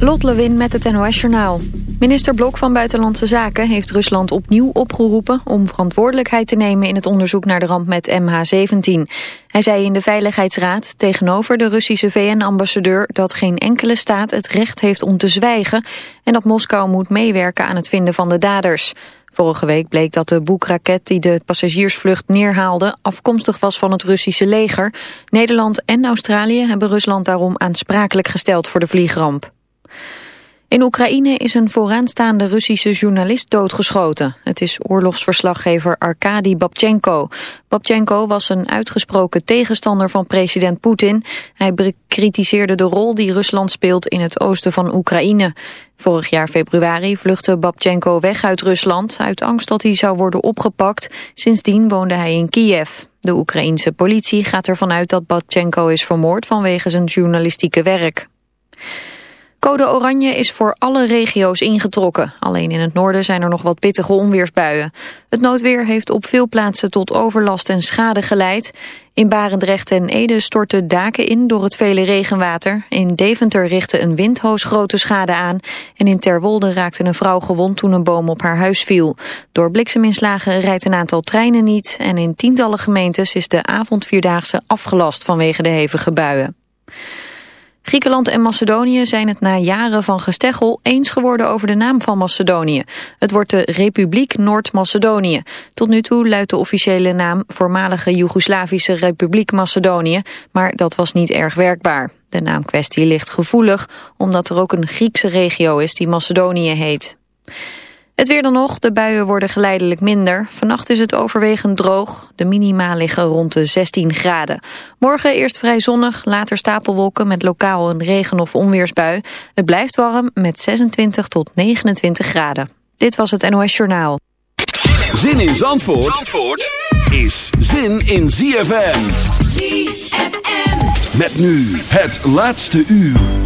Lot Lewin met het NOS Journaal. Minister Blok van Buitenlandse Zaken heeft Rusland opnieuw opgeroepen... om verantwoordelijkheid te nemen in het onderzoek naar de ramp met MH17. Hij zei in de Veiligheidsraad tegenover de Russische VN-ambassadeur... dat geen enkele staat het recht heeft om te zwijgen... en dat Moskou moet meewerken aan het vinden van de daders. Vorige week bleek dat de boekraket die de passagiersvlucht neerhaalde... afkomstig was van het Russische leger. Nederland en Australië hebben Rusland daarom aansprakelijk gesteld voor de vliegramp. In Oekraïne is een vooraanstaande Russische journalist doodgeschoten. Het is oorlogsverslaggever Arkady Babchenko. Babchenko was een uitgesproken tegenstander van president Poetin. Hij bekritiseerde de rol die Rusland speelt in het oosten van Oekraïne. Vorig jaar februari vluchtte Babchenko weg uit Rusland... uit angst dat hij zou worden opgepakt. Sindsdien woonde hij in Kiev. De Oekraïense politie gaat ervan uit dat Babchenko is vermoord vanwege zijn journalistieke werk. Code oranje is voor alle regio's ingetrokken. Alleen in het noorden zijn er nog wat pittige onweersbuien. Het noodweer heeft op veel plaatsen tot overlast en schade geleid. In Barendrecht en Ede stortten daken in door het vele regenwater. In Deventer richtte een windhoos grote schade aan. En in Terwolde raakte een vrouw gewond toen een boom op haar huis viel. Door blikseminslagen rijdt een aantal treinen niet. En in tientallen gemeentes is de avondvierdaagse afgelast vanwege de hevige buien. Griekenland en Macedonië zijn het na jaren van gesteggel eens geworden over de naam van Macedonië. Het wordt de Republiek Noord-Macedonië. Tot nu toe luidt de officiële naam voormalige Joegoslavische Republiek Macedonië, maar dat was niet erg werkbaar. De naamkwestie ligt gevoelig, omdat er ook een Griekse regio is die Macedonië heet. Het weer dan nog, de buien worden geleidelijk minder. Vannacht is het overwegend droog. De minima liggen rond de 16 graden. Morgen eerst vrij zonnig, later stapelwolken met lokaal een regen- of onweersbui. Het blijft warm met 26 tot 29 graden. Dit was het NOS Journaal. Zin in Zandvoort, Zandvoort is zin in ZFM. ZFM. Met nu het laatste uur.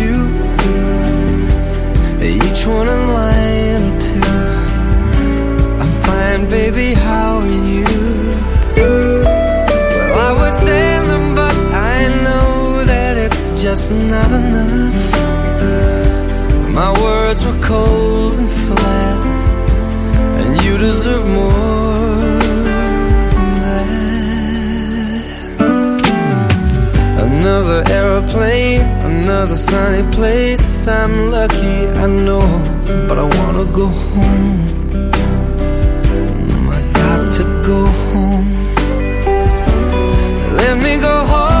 Each one a line or two. I'm fine, baby, how are you? Well, I would send them, but I know that it's just not enough. My words were cold and flat And you deserve more Another aeroplane, another sunny place. I'm lucky, I know, but I wanna go home. I got to go home. Let me go home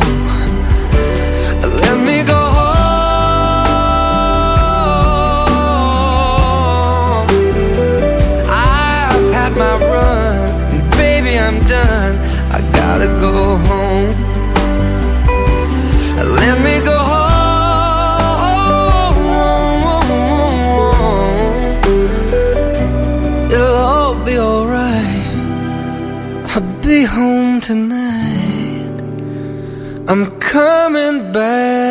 back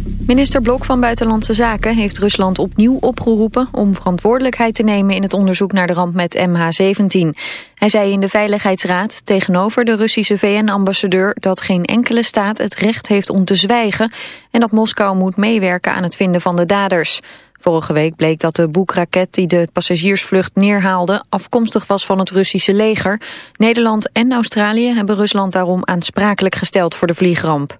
Minister Blok van Buitenlandse Zaken heeft Rusland opnieuw opgeroepen... om verantwoordelijkheid te nemen in het onderzoek naar de ramp met MH17. Hij zei in de Veiligheidsraad tegenover de Russische VN-ambassadeur... dat geen enkele staat het recht heeft om te zwijgen... en dat Moskou moet meewerken aan het vinden van de daders. Vorige week bleek dat de boekraket die de passagiersvlucht neerhaalde... afkomstig was van het Russische leger. Nederland en Australië hebben Rusland daarom aansprakelijk gesteld voor de vliegramp.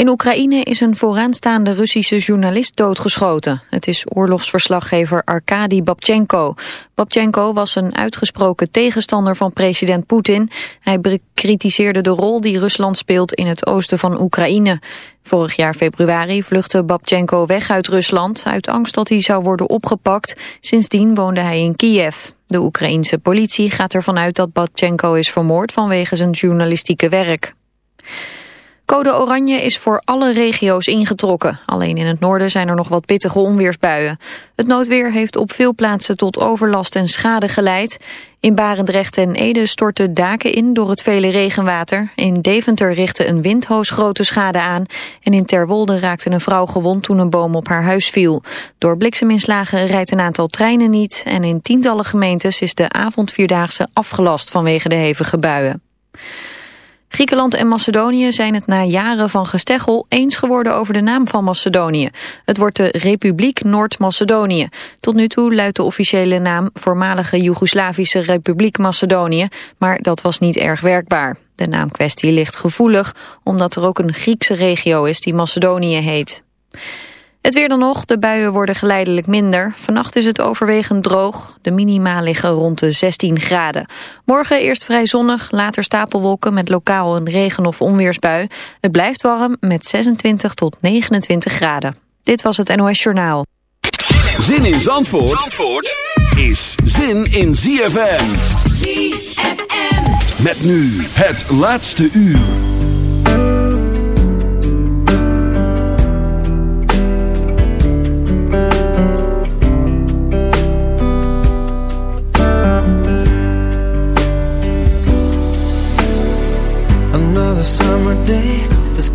In Oekraïne is een vooraanstaande Russische journalist doodgeschoten. Het is oorlogsverslaggever Arkady Babchenko. Babchenko was een uitgesproken tegenstander van president Poetin. Hij bekritiseerde de rol die Rusland speelt in het oosten van Oekraïne. Vorig jaar februari vluchtte Babchenko weg uit Rusland... uit angst dat hij zou worden opgepakt. Sindsdien woonde hij in Kiev. De Oekraïense politie gaat ervan uit dat Babchenko is vermoord vanwege zijn journalistieke werk. Code oranje is voor alle regio's ingetrokken. Alleen in het noorden zijn er nog wat pittige onweersbuien. Het noodweer heeft op veel plaatsen tot overlast en schade geleid. In Barendrecht en Ede stortten daken in door het vele regenwater. In Deventer richtte een windhoos grote schade aan. En in Terwolde raakte een vrouw gewond toen een boom op haar huis viel. Door blikseminslagen rijdt een aantal treinen niet. En in tientallen gemeentes is de avondvierdaagse afgelast vanwege de hevige buien. Griekenland en Macedonië zijn het na jaren van gesteggel eens geworden over de naam van Macedonië. Het wordt de Republiek Noord-Macedonië. Tot nu toe luidt de officiële naam voormalige Joegoslavische Republiek Macedonië, maar dat was niet erg werkbaar. De naamkwestie ligt gevoelig, omdat er ook een Griekse regio is die Macedonië heet. Het weer dan nog, de buien worden geleidelijk minder. Vannacht is het overwegend droog. De minima liggen rond de 16 graden. Morgen eerst vrij zonnig, later stapelwolken met lokaal een regen- of onweersbui. Het blijft warm met 26 tot 29 graden. Dit was het NOS Journaal. Zin in Zandvoort, Zandvoort is zin in ZFM. ZFM. Met nu het laatste uur.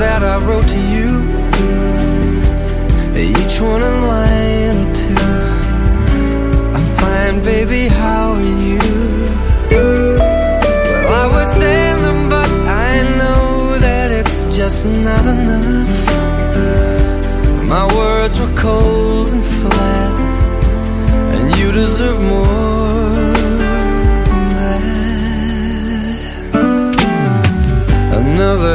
that I wrote to you. Each one a line or two. I'm fine, baby, how are you? Well, I would send them, but I know that it's just not enough. My words were cold and flat And you deserve more Another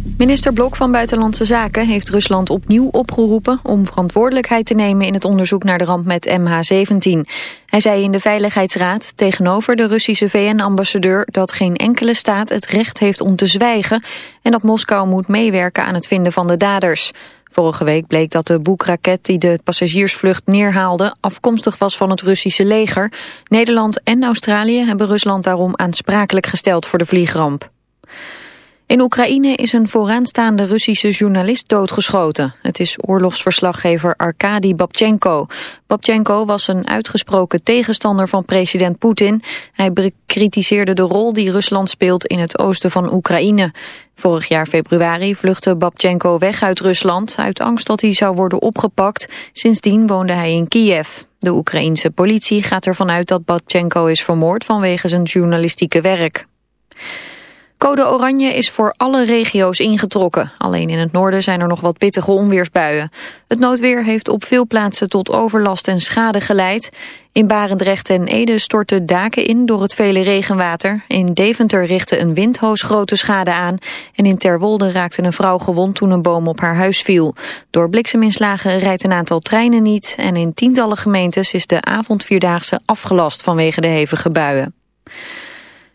Minister Blok van Buitenlandse Zaken heeft Rusland opnieuw opgeroepen... om verantwoordelijkheid te nemen in het onderzoek naar de ramp met MH17. Hij zei in de Veiligheidsraad tegenover de Russische VN-ambassadeur... dat geen enkele staat het recht heeft om te zwijgen... en dat Moskou moet meewerken aan het vinden van de daders. Vorige week bleek dat de boekraket die de passagiersvlucht neerhaalde... afkomstig was van het Russische leger. Nederland en Australië hebben Rusland daarom aansprakelijk gesteld voor de vliegramp. In Oekraïne is een vooraanstaande Russische journalist doodgeschoten. Het is oorlogsverslaggever Arkady Babchenko. Babchenko was een uitgesproken tegenstander van president Poetin. Hij bekritiseerde de rol die Rusland speelt in het oosten van Oekraïne. Vorig jaar februari vluchtte Babchenko weg uit Rusland... uit angst dat hij zou worden opgepakt. Sindsdien woonde hij in Kiev. De Oekraïense politie gaat ervan uit dat Babchenko is vermoord vanwege zijn journalistieke werk. Code oranje is voor alle regio's ingetrokken. Alleen in het noorden zijn er nog wat pittige onweersbuien. Het noodweer heeft op veel plaatsen tot overlast en schade geleid. In Barendrecht en Ede stortten daken in door het vele regenwater. In Deventer richtte een windhoos grote schade aan. En in Terwolde raakte een vrouw gewond toen een boom op haar huis viel. Door blikseminslagen rijdt een aantal treinen niet. En in tientallen gemeentes is de avondvierdaagse afgelast vanwege de hevige buien.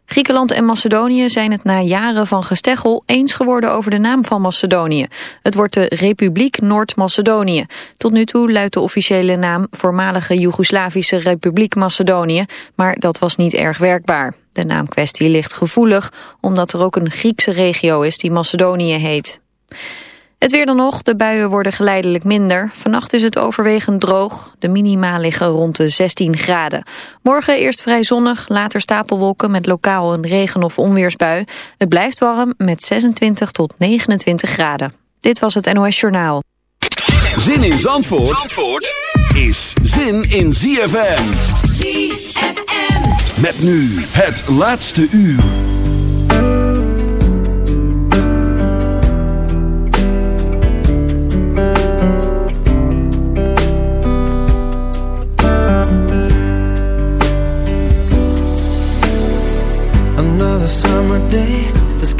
Griekenland en Macedonië zijn het na jaren van gesteggel eens geworden over de naam van Macedonië. Het wordt de Republiek Noord-Macedonië. Tot nu toe luidt de officiële naam voormalige Joegoslavische Republiek Macedonië, maar dat was niet erg werkbaar. De naamkwestie ligt gevoelig, omdat er ook een Griekse regio is die Macedonië heet. Het weer dan nog, de buien worden geleidelijk minder. Vannacht is het overwegend droog. De minima liggen rond de 16 graden. Morgen eerst vrij zonnig, later stapelwolken met lokaal een regen- of onweersbui. Het blijft warm met 26 tot 29 graden. Dit was het NOS Journaal. Zin in Zandvoort, Zandvoort is zin in ZFM. ZFM. Met nu het laatste uur.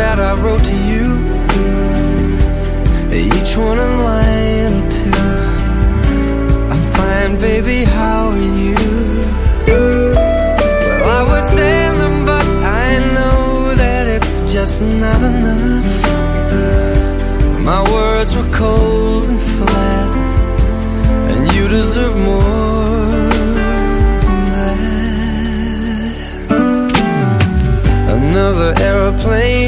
that I wrote to you. Each one a line or two I'm fine, baby, how are you? Well, I would send them, but I know that it's just not enough. My words were cold and flat And you deserve more Another aeroplane,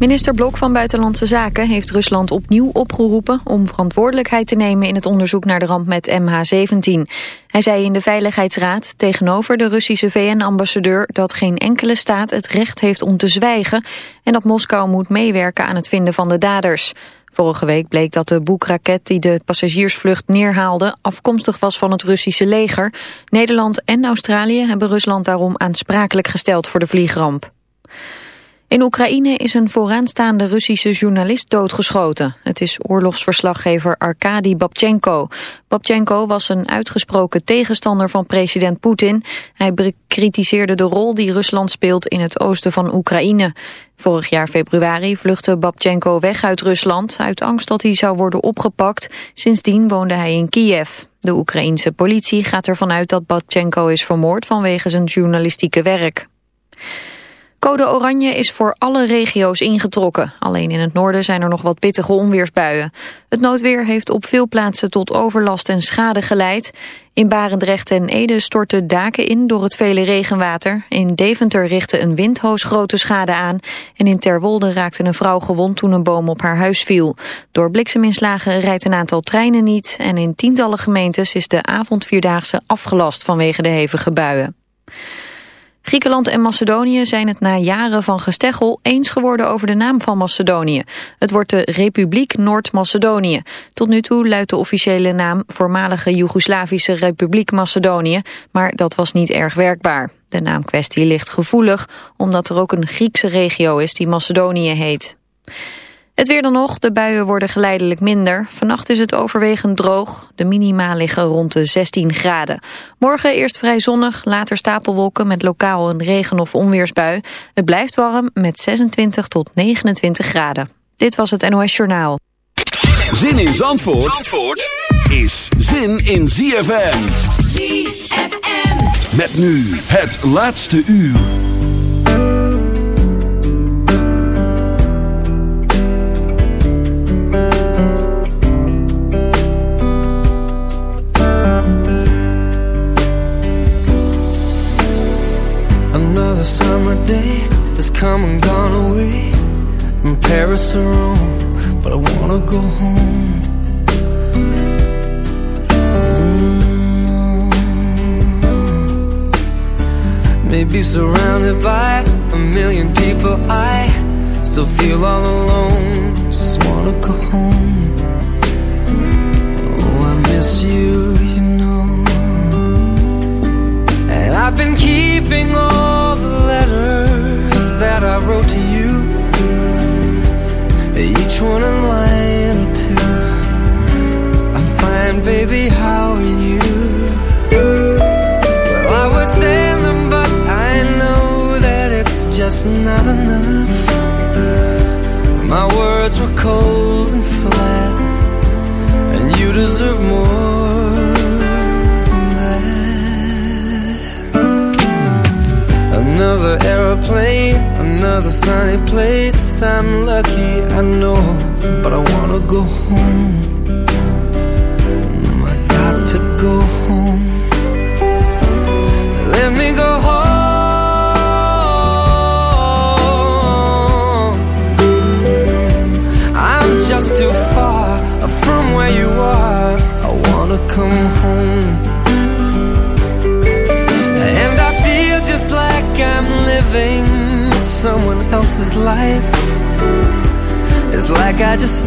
Minister Blok van Buitenlandse Zaken heeft Rusland opnieuw opgeroepen... om verantwoordelijkheid te nemen in het onderzoek naar de ramp met MH17. Hij zei in de Veiligheidsraad tegenover de Russische VN-ambassadeur... dat geen enkele staat het recht heeft om te zwijgen... en dat Moskou moet meewerken aan het vinden van de daders. Vorige week bleek dat de boekraket die de passagiersvlucht neerhaalde... afkomstig was van het Russische leger. Nederland en Australië hebben Rusland daarom aansprakelijk gesteld voor de vliegramp. In Oekraïne is een vooraanstaande Russische journalist doodgeschoten. Het is oorlogsverslaggever Arkady Babchenko. Babchenko was een uitgesproken tegenstander van president Poetin. Hij bekritiseerde de rol die Rusland speelt in het oosten van Oekraïne. Vorig jaar februari vluchtte Babchenko weg uit Rusland... uit angst dat hij zou worden opgepakt. Sindsdien woonde hij in Kiev. De Oekraïense politie gaat ervan uit dat Babchenko is vermoord vanwege zijn journalistieke werk. Code oranje is voor alle regio's ingetrokken. Alleen in het noorden zijn er nog wat pittige onweersbuien. Het noodweer heeft op veel plaatsen tot overlast en schade geleid. In Barendrecht en Ede stortten daken in door het vele regenwater. In Deventer richtte een windhoos grote schade aan. En in Terwolde raakte een vrouw gewond toen een boom op haar huis viel. Door blikseminslagen rijdt een aantal treinen niet. En in tientallen gemeentes is de avondvierdaagse afgelast vanwege de hevige buien. Griekenland en Macedonië zijn het na jaren van gesteggel eens geworden over de naam van Macedonië. Het wordt de Republiek Noord-Macedonië. Tot nu toe luidt de officiële naam voormalige Joegoslavische Republiek Macedonië, maar dat was niet erg werkbaar. De naamkwestie ligt gevoelig, omdat er ook een Griekse regio is die Macedonië heet. Het weer dan nog, de buien worden geleidelijk minder. Vannacht is het overwegend droog. De minima liggen rond de 16 graden. Morgen eerst vrij zonnig, later stapelwolken met lokaal een regen- of onweersbui. Het blijft warm met 26 tot 29 graden. Dit was het NOS Journaal. Zin in Zandvoort, Zandvoort is zin in ZFM. ZFM. Met nu het laatste uur. Paris or Rome But I wanna go home Mm. Maybe surrounded by a million people I still feel all alone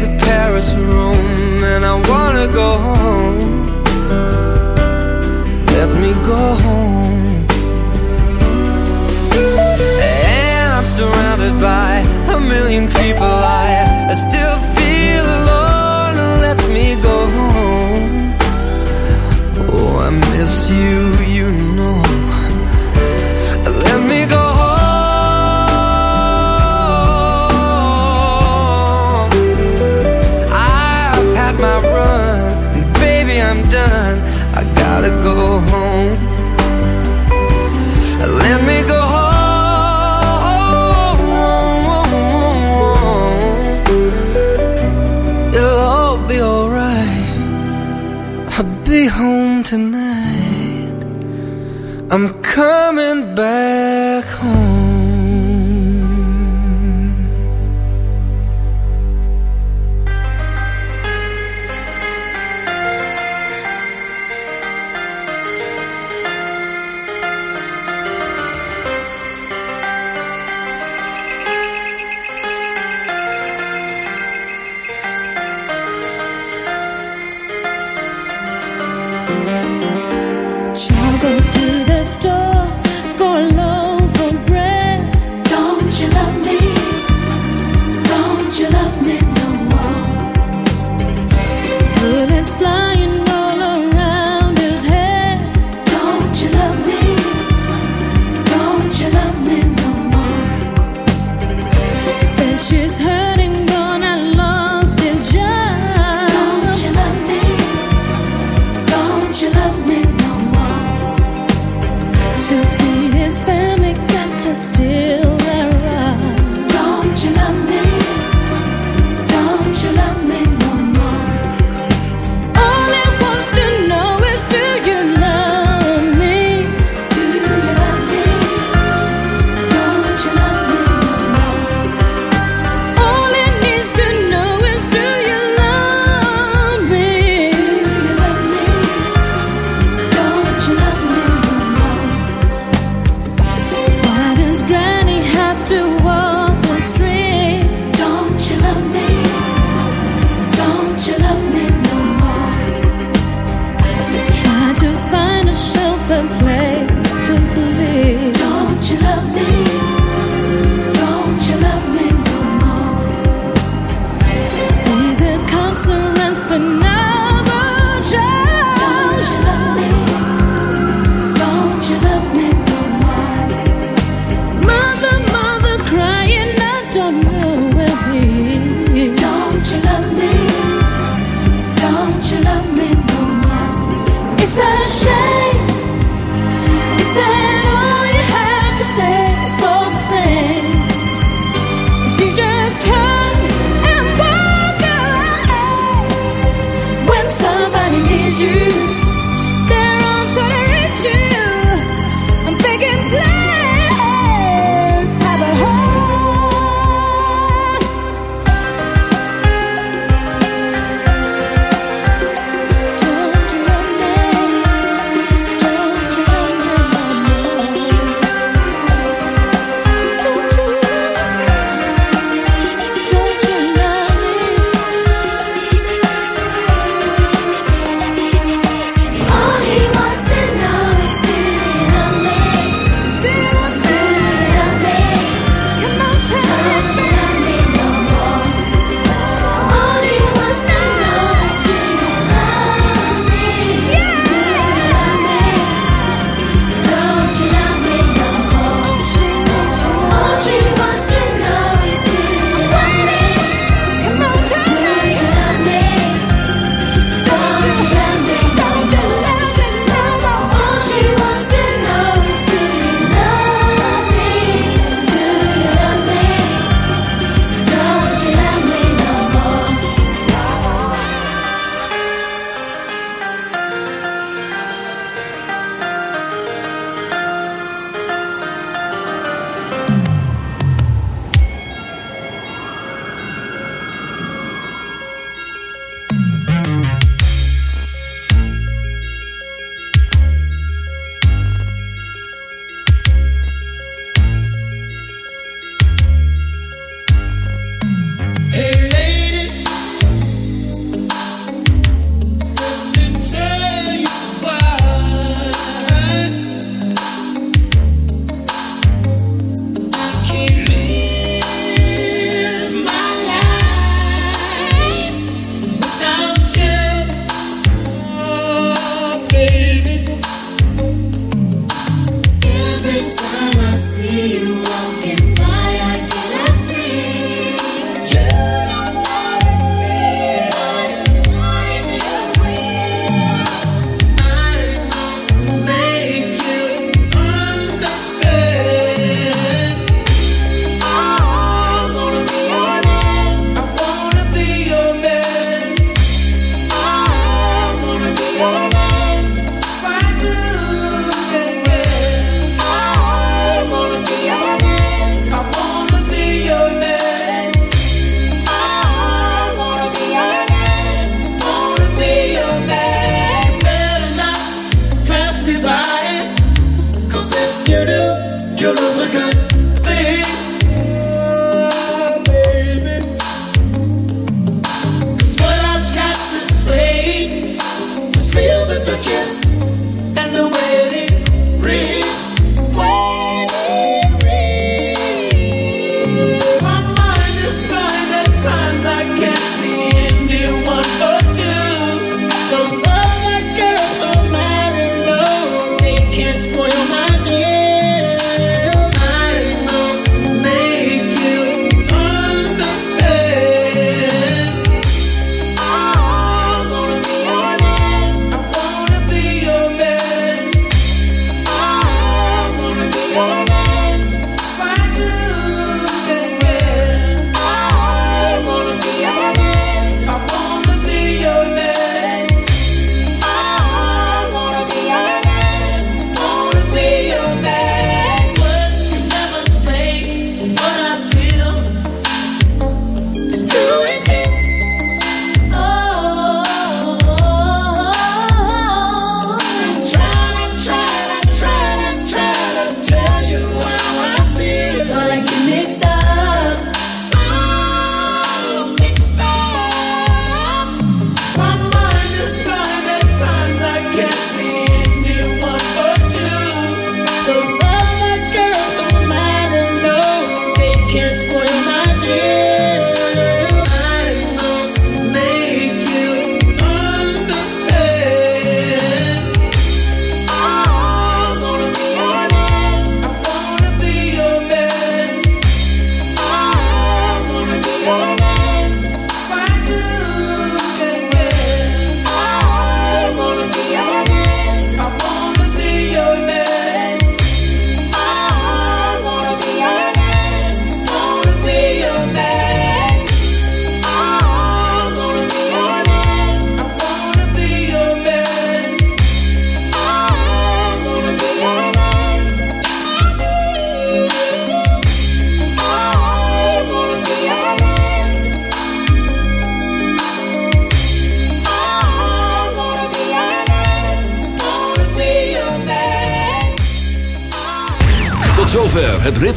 the Paris room, and I wanna go home. Let me go home. And I'm surrounded by a million people. I, I still feel alone. Let me go home. Oh, I miss you. I'm coming back.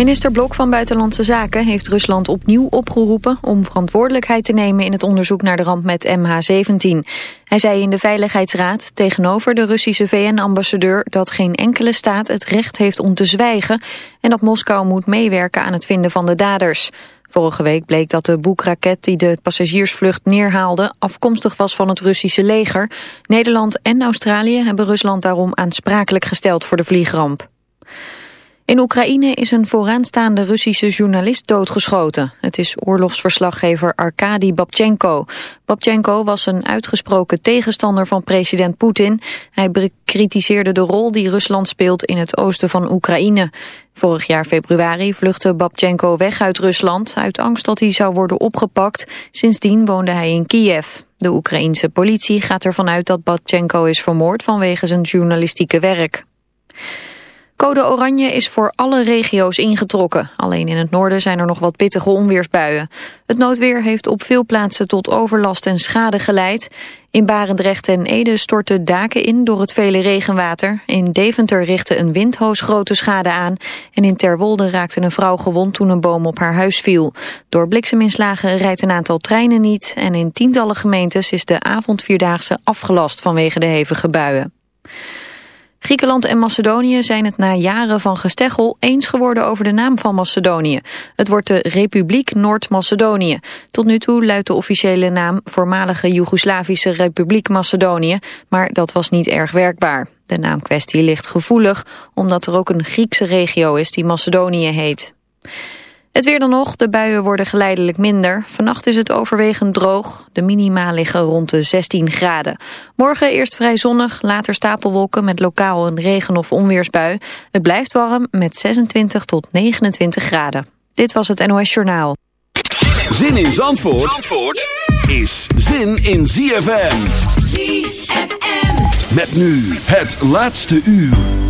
Minister Blok van Buitenlandse Zaken heeft Rusland opnieuw opgeroepen om verantwoordelijkheid te nemen in het onderzoek naar de ramp met MH17. Hij zei in de Veiligheidsraad tegenover de Russische VN-ambassadeur dat geen enkele staat het recht heeft om te zwijgen en dat Moskou moet meewerken aan het vinden van de daders. Vorige week bleek dat de boekraket die de passagiersvlucht neerhaalde afkomstig was van het Russische leger. Nederland en Australië hebben Rusland daarom aansprakelijk gesteld voor de vliegramp. In Oekraïne is een vooraanstaande Russische journalist doodgeschoten. Het is oorlogsverslaggever Arkady Babchenko. Babchenko was een uitgesproken tegenstander van president Poetin. Hij bekritiseerde de rol die Rusland speelt in het oosten van Oekraïne. Vorig jaar februari vluchtte Babchenko weg uit Rusland... uit angst dat hij zou worden opgepakt. Sindsdien woonde hij in Kiev. De Oekraïense politie gaat ervan uit dat Babchenko is vermoord vanwege zijn journalistieke werk. Code oranje is voor alle regio's ingetrokken. Alleen in het noorden zijn er nog wat pittige onweersbuien. Het noodweer heeft op veel plaatsen tot overlast en schade geleid. In Barendrecht en Ede stortten daken in door het vele regenwater. In Deventer richtte een windhoos grote schade aan. En in Terwolde raakte een vrouw gewond toen een boom op haar huis viel. Door blikseminslagen rijdt een aantal treinen niet. En in tientallen gemeentes is de avondvierdaagse afgelast vanwege de hevige buien. Griekenland en Macedonië zijn het na jaren van gesteggel eens geworden over de naam van Macedonië. Het wordt de Republiek Noord-Macedonië. Tot nu toe luidt de officiële naam voormalige Joegoslavische Republiek Macedonië, maar dat was niet erg werkbaar. De naamkwestie ligt gevoelig, omdat er ook een Griekse regio is die Macedonië heet. Het weer dan nog, de buien worden geleidelijk minder. Vannacht is het overwegend droog. De minima liggen rond de 16 graden. Morgen eerst vrij zonnig, later stapelwolken met lokaal een regen- of onweersbui. Het blijft warm met 26 tot 29 graden. Dit was het NOS Journaal. Zin in Zandvoort, Zandvoort is zin in ZFM. ZFM. Met nu het laatste uur.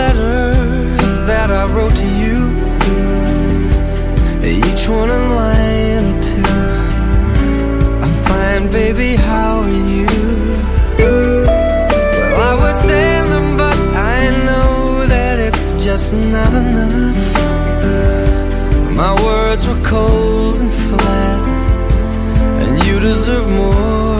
letters that I wrote to you. Each one a line or two. I'm fine, baby, how are you? Well, I would send them, but I know that it's just not enough. My words were cold and flat, and you deserve more